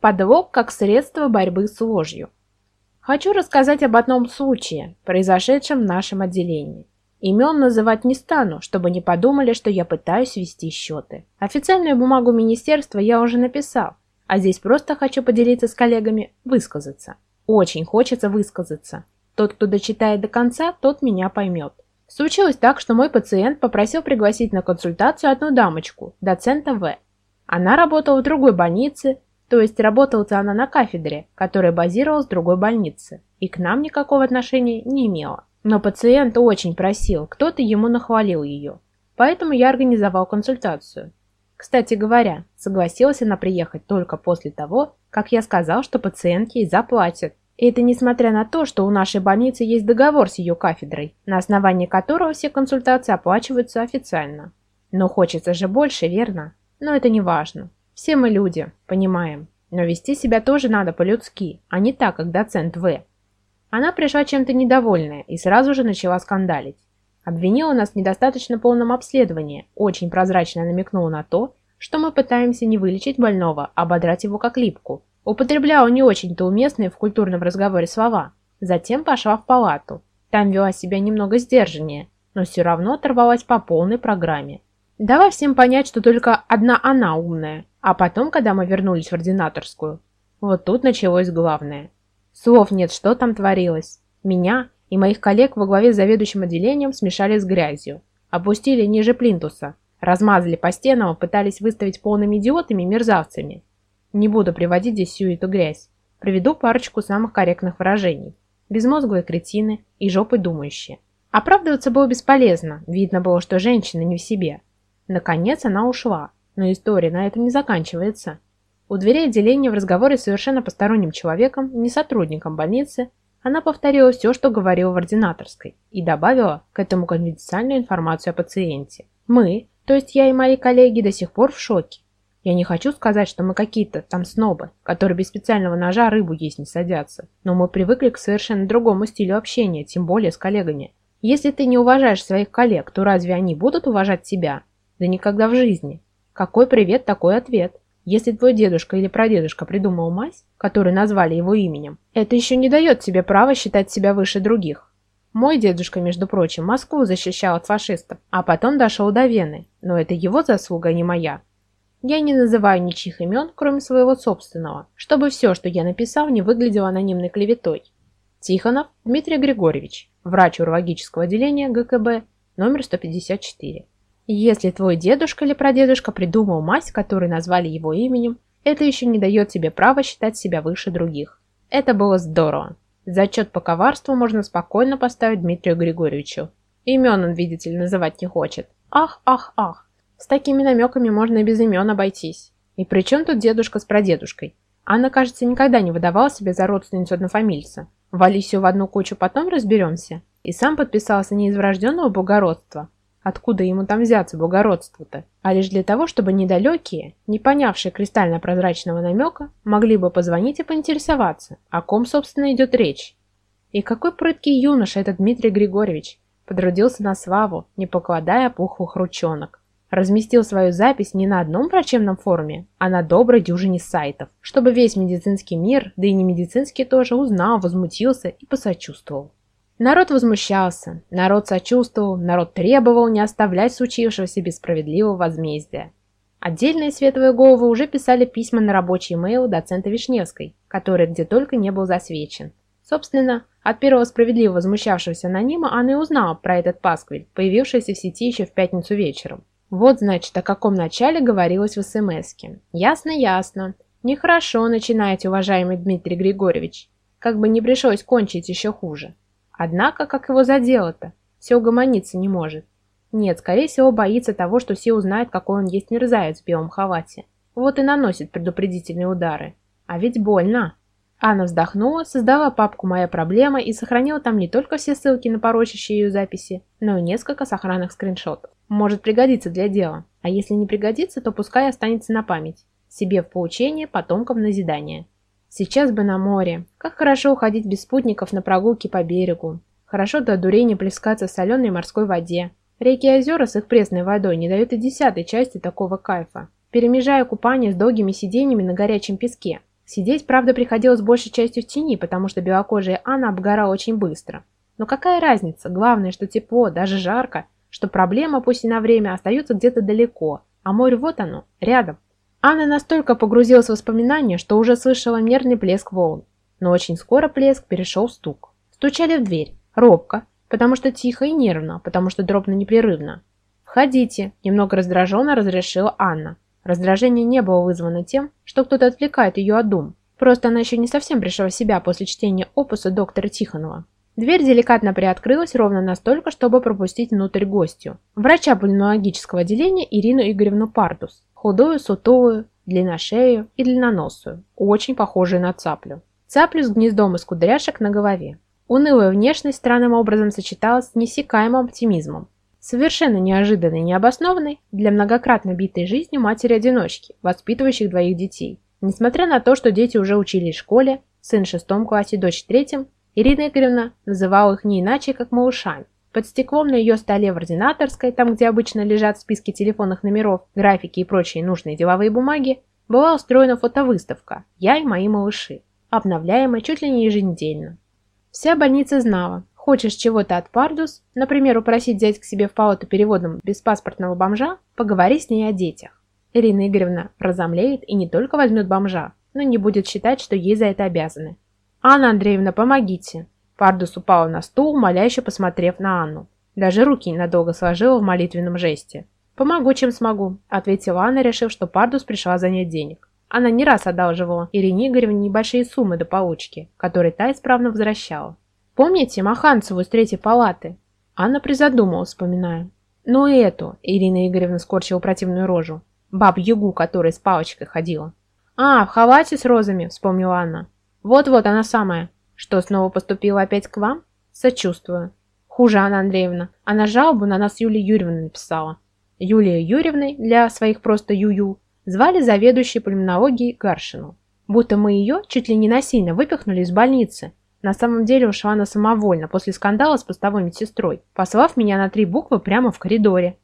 Подлог как средство борьбы с ложью. Хочу рассказать об одном случае, произошедшем в нашем отделении. Имен называть не стану, чтобы не подумали, что я пытаюсь вести счеты. Официальную бумагу министерства я уже написал, а здесь просто хочу поделиться с коллегами, высказаться. Очень хочется высказаться. Тот, кто дочитает до конца, тот меня поймет. Случилось так, что мой пациент попросил пригласить на консультацию одну дамочку, доцента В. Она работала в другой больнице, то есть работала-то она на кафедре, которая базировалась в другой больнице, и к нам никакого отношения не имела. Но пациент очень просил, кто-то ему нахвалил ее. Поэтому я организовал консультацию. Кстати говоря, согласилась она приехать только после того, как я сказал, что пациент ей заплатит. И это несмотря на то, что у нашей больницы есть договор с ее кафедрой, на основании которого все консультации оплачиваются официально. Но хочется же больше, верно? Но это не важно. Все мы люди, понимаем. Но вести себя тоже надо по-людски, а не так, как доцент В. Она пришла чем-то недовольная и сразу же начала скандалить. Обвинила нас в недостаточно полном обследовании, очень прозрачно намекнула на то, что мы пытаемся не вылечить больного, а ободрать его как липку. Употребляла не очень-то уместные в культурном разговоре слова. Затем пошла в палату. Там вела себя немного сдержаннее, но все равно оторвалась по полной программе. Дала всем понять, что только одна она умная, а потом, когда мы вернулись в ординаторскую, вот тут началось главное. Слов нет, что там творилось. Меня и моих коллег во главе с заведующим отделением смешали с грязью. Опустили ниже плинтуса. Размазали по стенам, пытались выставить полными идиотами и мерзавцами. Не буду приводить здесь всю эту грязь. Приведу парочку самых корректных выражений. Безмозглые кретины и жопы думающие. Оправдываться было бесполезно, видно было, что женщина не в себе. Наконец она ушла, но история на этом не заканчивается. У дверей отделения в разговоре с совершенно посторонним человеком, не сотрудником больницы, она повторила все, что говорила в ординаторской, и добавила к этому конфиденциальную информацию о пациенте. Мы, то есть я и мои коллеги, до сих пор в шоке. Я не хочу сказать, что мы какие-то там снобы, которые без специального ножа рыбу есть не садятся, но мы привыкли к совершенно другому стилю общения, тем более с коллегами. Если ты не уважаешь своих коллег, то разве они будут уважать тебя? Да никогда в жизни. Какой привет, такой ответ. Если твой дедушка или прадедушка придумал мазь, которую назвали его именем, это еще не дает тебе права считать себя выше других. Мой дедушка, между прочим, Москву защищал от фашистов, а потом дошел до Вены, но это его заслуга, а не моя. Я не называю ничьих имен, кроме своего собственного, чтобы все, что я написал, не выглядело анонимной клеветой. Тихонов Дмитрий Григорьевич, врач урологического отделения ГКБ, номер 154. Если твой дедушка или прадедушка придумал мазь, которую назвали его именем, это еще не дает тебе права считать себя выше других. Это было здорово. Зачет по коварству можно спокойно поставить Дмитрию Григорьевичу. Имен он, видите ли, называть не хочет. Ах, ах, ах. С такими намеками можно и без имен обойтись. И при чем тут дедушка с прадедушкой? Анна, кажется, никогда не выдавала себя за родственницу однофамильца. Вали все в одну кучу, потом разберемся. И сам подписался не из врожденного благородства, Откуда ему там взяться благородство-то? А лишь для того, чтобы недалекие, не понявшие кристально-прозрачного намека, могли бы позвонить и поинтересоваться, о ком, собственно, идет речь. И какой прыткий юноша этот Дмитрий Григорьевич подрудился на славу, не покладая пухлых ручонок. Разместил свою запись не на одном врачебном форуме, а на доброй дюжине сайтов, чтобы весь медицинский мир, да и не медицинский тоже, узнал, возмутился и посочувствовал. Народ возмущался, народ сочувствовал, народ требовал не оставлять случившегося без возмездия. Отдельные светлые головы уже писали письма на рабочий мейл доцента Вишневской, который где только не был засвечен. Собственно, от первого справедливо возмущавшегося анонима она и узнала про этот пасквиль, появившийся в сети еще в пятницу вечером. Вот, значит, о каком начале говорилось в СМСке. Ясно, ясно. Нехорошо начинаете, уважаемый Дмитрий Григорьевич. Как бы не пришлось кончить еще хуже. Однако, как его задело-то? Все угомониться не может. Нет, скорее всего, боится того, что все узнают, какой он есть мерзавец в белом халате. Вот и наносит предупредительные удары. А ведь больно. Анна вздохнула, создала папку «Моя проблема» и сохранила там не только все ссылки на порочащие ее записи, но и несколько сохранных скриншотов. Может пригодиться для дела. А если не пригодится, то пускай останется на память. Себе в поучение, потомкам назидание. Сейчас бы на море. Как хорошо уходить без спутников на прогулки по берегу. Хорошо до дурения плескаться в соленой морской воде. Реки и озера с их пресной водой не дают и десятой части такого кайфа. Перемежая купание с долгими сидениями на горячем песке. Сидеть, правда, приходилось большей частью в тени, потому что белокожая Анна обгорала очень быстро. Но какая разница? Главное, что тепло, даже жарко, что проблема, пусть и на время, остается где-то далеко, а море вот оно, рядом. Анна настолько погрузилась в воспоминания, что уже слышала мерный плеск волн. Но очень скоро плеск перешел в стук. Стучали в дверь, робко, потому что тихо и нервно, потому что дробно непрерывно. «Входите», – немного раздраженно разрешила Анна. Раздражение не было вызвано тем, что кто-то отвлекает ее от дум. Просто она еще не совсем пришла в себя после чтения опуса доктора Тихонова. Дверь деликатно приоткрылась ровно настолько, чтобы пропустить внутрь гостью. Врача пульмонологического отделения Ирину Игоревну Пардус. Худую, сутулую, длинношею и длинноносую, очень похожую на цаплю. Цаплю с гнездом из кудряшек на голове. Унылая внешность странным образом сочеталась с несекаемым оптимизмом совершенно неожиданной и необоснованной для многократно битой жизнью матери-одиночки, воспитывающих двоих детей. Несмотря на то, что дети уже учились в школе, сын в шестом классе, дочь в третьем, Ирина Игоревна называла их не иначе, как малышами. Под стеклом на ее столе в ординаторской, там, где обычно лежат списки телефонных номеров, графики и прочие нужные деловые бумаги, была устроена фотовыставка «Я и мои малыши», обновляемая чуть ли не еженедельно. Вся больница знала, Хочешь чего-то от Пардус, например, упросить взять к себе в палату переводом беспаспортного бомжа, поговори с ней о детях. Ирина Игоревна разомлеет и не только возьмет бомжа, но не будет считать, что ей за это обязаны. «Анна Андреевна, помогите!» Пардус упала на стул, моляще посмотрев на Анну. Даже руки ненадолго сложила в молитвенном жесте. «Помогу, чем смогу», — ответила Анна, решив, что Пардус пришла занять денег. Она не раз одалживала Ирине Игоревне небольшие суммы до получки, которые та исправно возвращала. Помните Маханцеву из третьей палаты? Анна призадумалась, вспоминая. Ну и эту, Ирина Игоревна скорчила противную рожу. Баб-ягу, которая с палочкой ходила. А, в халате с розами, вспомнила Анна. Вот-вот она самая. Что, снова поступила опять к вам? Сочувствую. Хуже, Анна Андреевна. Она жалобу на нас Юлия Юрьевна написала. Юлия Юрьевной, для своих просто Ю-Ю, звали заведующей пульмонологией Гаршину. Будто мы ее чуть ли не насильно выпихнули из больницы, на самом деле ушла она самовольно, после скандала с постовой медсестрой, послав меня на три буквы прямо в коридоре.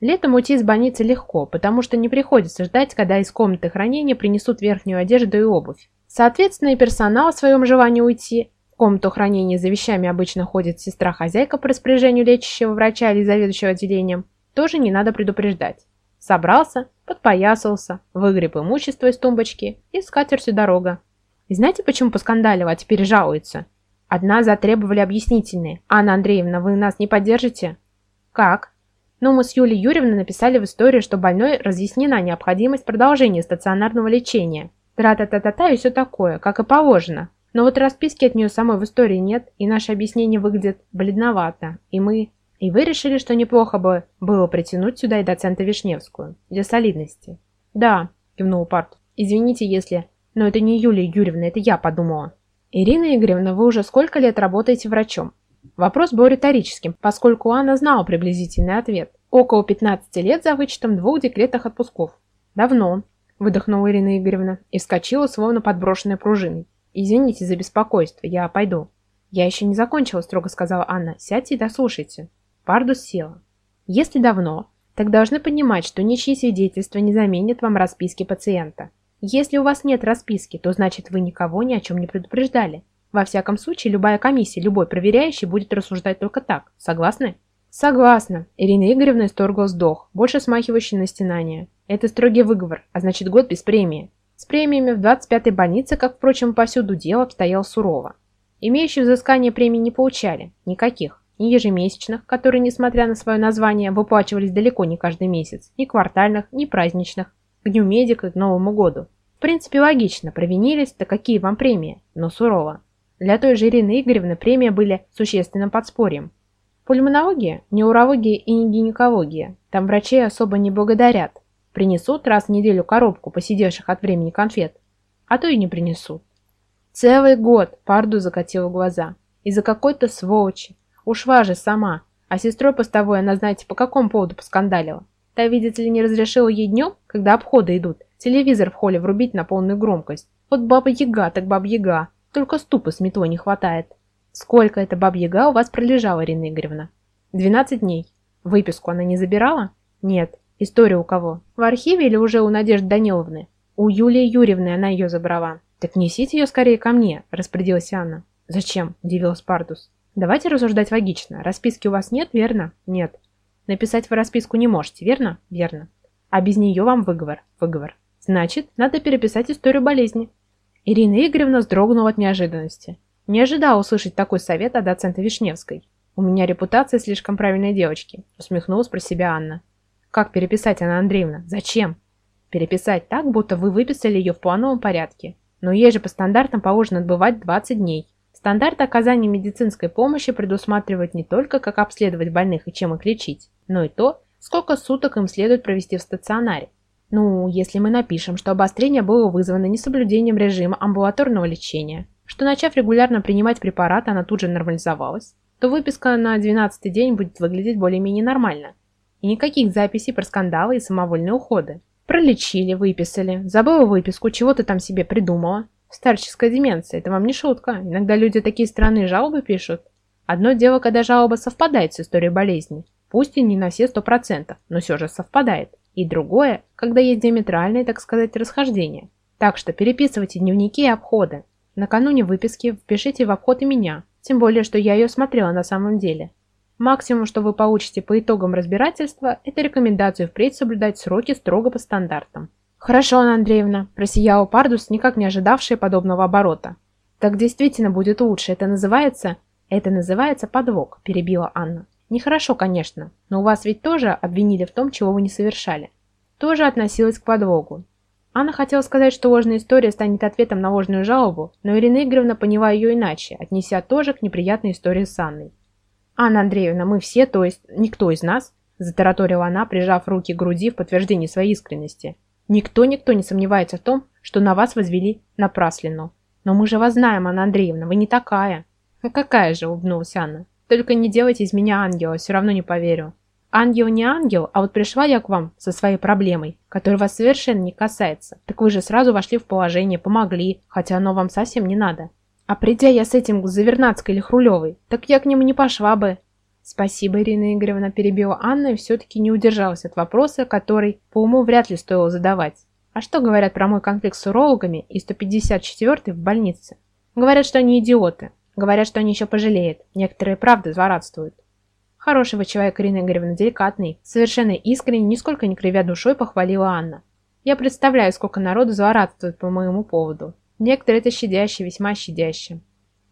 Летом уйти из больницы легко, потому что не приходится ждать, когда из комнаты хранения принесут верхнюю одежду и обувь. Соответственно, и персонал в своем желании уйти. В комнату хранения за вещами обычно ходит сестра-хозяйка по распоряжению лечащего врача или заведующего отделением. Тоже не надо предупреждать. Собрался, подпоясался, выгреб имущество из тумбочки и с катертью дорога. И знаете, почему поскандалила, а теперь жалуется? Одна затребовали объяснительные. Анна Андреевна, вы нас не поддержите? Как? Ну, мы с Юлией Юрьевной написали в истории, что больной разъяснена необходимость продолжения стационарного лечения. Тра-та-та-та-та и все такое, как и положено. Но вот расписки от нее самой в истории нет, и наше объяснение выглядит бледновато. И мы... И вы решили, что неплохо бы было притянуть сюда и доцента Вишневскую. Для солидности. Да, кивнул Парт. Извините, если но это не Юлия Юрьевна, это я подумала. Ирина Игоревна, вы уже сколько лет работаете врачом? Вопрос был риторическим, поскольку Анна знала приблизительный ответ. Около 15 лет за вычетом двух декретных отпусков. Давно, выдохнула Ирина Игоревна и вскочила, словно подброшенной пружиной. Извините за беспокойство, я пойду. Я еще не закончила, строго сказала Анна. Сядьте и дослушайте. Пардус села. Если давно, так должны понимать, что ничьи свидетельства не заменят вам расписки пациента. Если у вас нет расписки, то значит вы никого ни о чем не предупреждали. Во всяком случае, любая комиссия, любой проверяющий будет рассуждать только так. Согласны? Согласна. Ирина Игоревна исторгла вздох, больше смахивающий на стенание. Это строгий выговор, а значит год без премии. С премиями в 25-й больнице, как, впрочем, повсюду дело обстоял сурово. Имеющие взыскание премий не получали. Никаких. Ни ежемесячных, которые, несмотря на свое название, выплачивались далеко не каждый месяц, ни квартальных, ни праздничных, к Дню медика, к Новому году. В принципе, логично, провинились, да какие вам премии, но сурово. Для той же Ирины Игоревны премии были существенным подспорьем. Пульмонология, неурология и не гинекология. Там врачей особо не благодарят. Принесут раз в неделю коробку посидевших от времени конфет. А то и не принесут. Целый год Парду закатила глаза. Из-за какой-то сволочи. Ушла же сама. А сестрой постовой она, знаете, по какому поводу поскандалила? Та, видите ли, не разрешила ей днем, когда обходы идут, телевизор в холле врубить на полную громкость. Вот баба-яга так баба-яга, только ступы с метлой не хватает. Сколько эта баба-яга у вас пролежала, Ирина Игоревна? 12 дней. Выписку она не забирала? Нет. История у кого? В архиве или уже у Надежды Даниловны? У Юлии Юрьевны она ее забрала. Так несите ее скорее ко мне, распорядилась Анна. Зачем? удивилась Пардус. Давайте рассуждать логично. Расписки у вас нет, верно? Нет. Написать вы расписку не можете, верно? Верно. А без нее вам выговор. Выговор. Значит, надо переписать историю болезни. Ирина Игоревна вздрогнула от неожиданности. Не ожидала услышать такой совет от доцента Вишневской. «У меня репутация слишком правильной девочки», — усмехнулась про себя Анна. «Как переписать, Анна Андреевна? Зачем?» «Переписать так, будто вы выписали ее в плановом порядке. Но ей же по стандартам положено отбывать 20 дней. Стандарт оказания медицинской помощи предусматривает не только, как обследовать больных и чем их лечить, но и то, сколько суток им следует провести в стационаре. Ну, если мы напишем, что обострение было вызвано несоблюдением режима амбулаторного лечения, что начав регулярно принимать препараты, она тут же нормализовалась, то выписка на 12 день будет выглядеть более-менее нормально. И никаких записей про скандалы и самовольные уходы. Пролечили, выписали, забыла выписку, чего ты там себе придумала. Старческая деменция, это вам не шутка. Иногда люди такие странные жалобы пишут. Одно дело, когда жалоба совпадает с историей болезни. Пусть и не на все сто процентов, но все же совпадает. И другое, когда есть диаметральные, так сказать, расхождения. Так что переписывайте дневники и обходы. Накануне выписки впишите в обход и меня, тем более, что я ее смотрела на самом деле. Максимум, что вы получите по итогам разбирательства, это рекомендацию впредь соблюдать сроки строго по стандартам. «Хорошо, Анна Андреевна», – просиял Пардус, никак не ожидавший подобного оборота. «Так действительно будет лучше. Это называется...» «Это называется подвох», – перебила Анна. Нехорошо, конечно, но у вас ведь тоже обвинили в том, чего вы не совершали. Тоже относилась к подвогу. Анна хотела сказать, что ложная история станет ответом на ложную жалобу, но Ирина Игоревна поняла ее иначе, отнеся тоже к неприятной истории с Анной. «Анна Андреевна, мы все, то есть никто из нас», затараторила она, прижав руки к груди в подтверждении своей искренности. «Никто-никто не сомневается в том, что на вас возвели напраслину. Но мы же вас знаем, Анна Андреевна, вы не такая». «А какая же?» – улыбнулась Анна. Только не делайте из меня ангела, все равно не поверю. Ангел не ангел, а вот пришла я к вам со своей проблемой, которая вас совершенно не касается. Так вы же сразу вошли в положение, помогли, хотя оно вам совсем не надо. А придя я с этим к Завернадской или Хрулевой, так я к нему не пошла бы. Спасибо, Ирина Игоревна, перебила Анна и все-таки не удержалась от вопроса, который по уму вряд ли стоило задавать. А что говорят про мой конфликт с урологами и 154-й в больнице? Говорят, что они идиоты. Говорят, что они еще пожалеют. Некоторые, правда, злорадствуют. Хорошего человека Ирина Игоревна, деликатный, совершенно искренне, нисколько не кривя душой, похвалила Анна. Я представляю, сколько народу злорадствует по моему поводу. Некоторые это щадящие, весьма щадящие.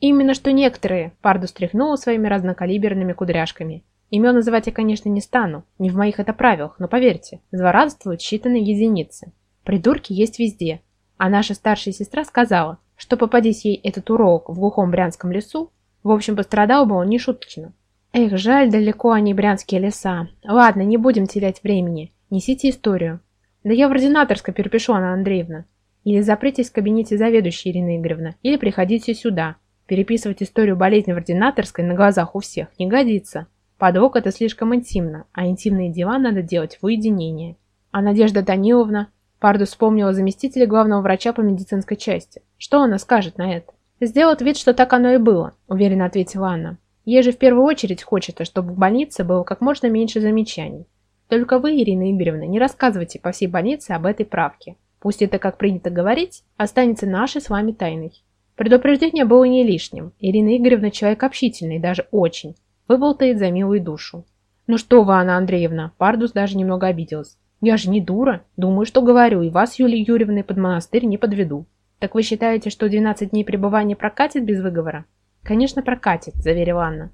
Именно что некоторые, Парду стряхнула своими разнокалиберными кудряшками. Имен называть я, конечно, не стану, не в моих это правилах, но поверьте, злорадствуют считанные единицы. Придурки есть везде. А наша старшая сестра сказала, что попадись ей этот урок в глухом брянском лесу, в общем, пострадал бы он не шуточно. Эх, жаль, далеко они брянские леса. Ладно, не будем терять времени. Несите историю. Да я в ординаторской перепишу, Анна Андреевна. Или запритесь в кабинете заведующей Ирины Игоревна, или приходите сюда. Переписывать историю болезни в ординаторской на глазах у всех не годится. Подлог это слишком интимно, а интимные дела надо делать в уединении. А Надежда Даниловна, Парду вспомнила заместителя главного врача по медицинской части. Что она скажет на это? Сделает вид, что так оно и было, уверенно ответила Анна. Ей же в первую очередь хочется, чтобы в больнице было как можно меньше замечаний. Только вы, Ирина Игоревна, не рассказывайте по всей больнице об этой правке. Пусть это, как принято говорить, останется нашей с вами тайной. Предупреждение было не лишним. Ирина Игоревна человек общительный, даже очень. Выболтает за милую душу. Ну что вы, Анна Андреевна, Пардус даже немного обиделась. Я же не дура. Думаю, что говорю, и вас, Юлия Юрьевна, под монастырь не подведу. Так вы считаете, что 12 дней пребывания прокатит без выговора? Конечно, прокатит, заверила Анна.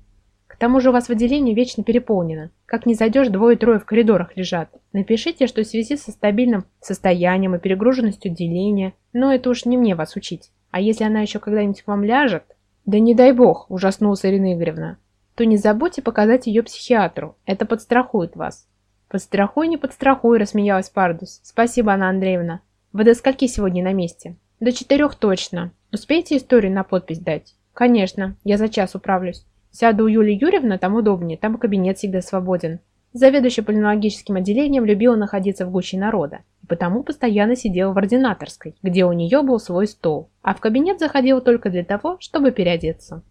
К тому же у вас в отделении вечно переполнено. Как не зайдешь, двое-трое в коридорах лежат. Напишите, что в связи со стабильным состоянием и перегруженностью отделения, но это уж не мне вас учить. А если она еще когда-нибудь к вам ляжет? Да не дай бог, ужаснулась Ирина Игоревна. То не забудьте показать ее психиатру. Это подстрахует вас. «Подстрахуй, не подстрахуй», – рассмеялась Пардус. «Спасибо, Анна Андреевна. Вы до скольки сегодня на месте?» «До четырех точно. Успеете историю на подпись дать?» «Конечно. Я за час управлюсь. Сяду у Юлии Юрьевны, там удобнее, там кабинет всегда свободен». Заведующий пульмонологическим отделением любила находиться в гуще народа, и потому постоянно сидела в ординаторской, где у нее был свой стол, а в кабинет заходила только для того, чтобы переодеться.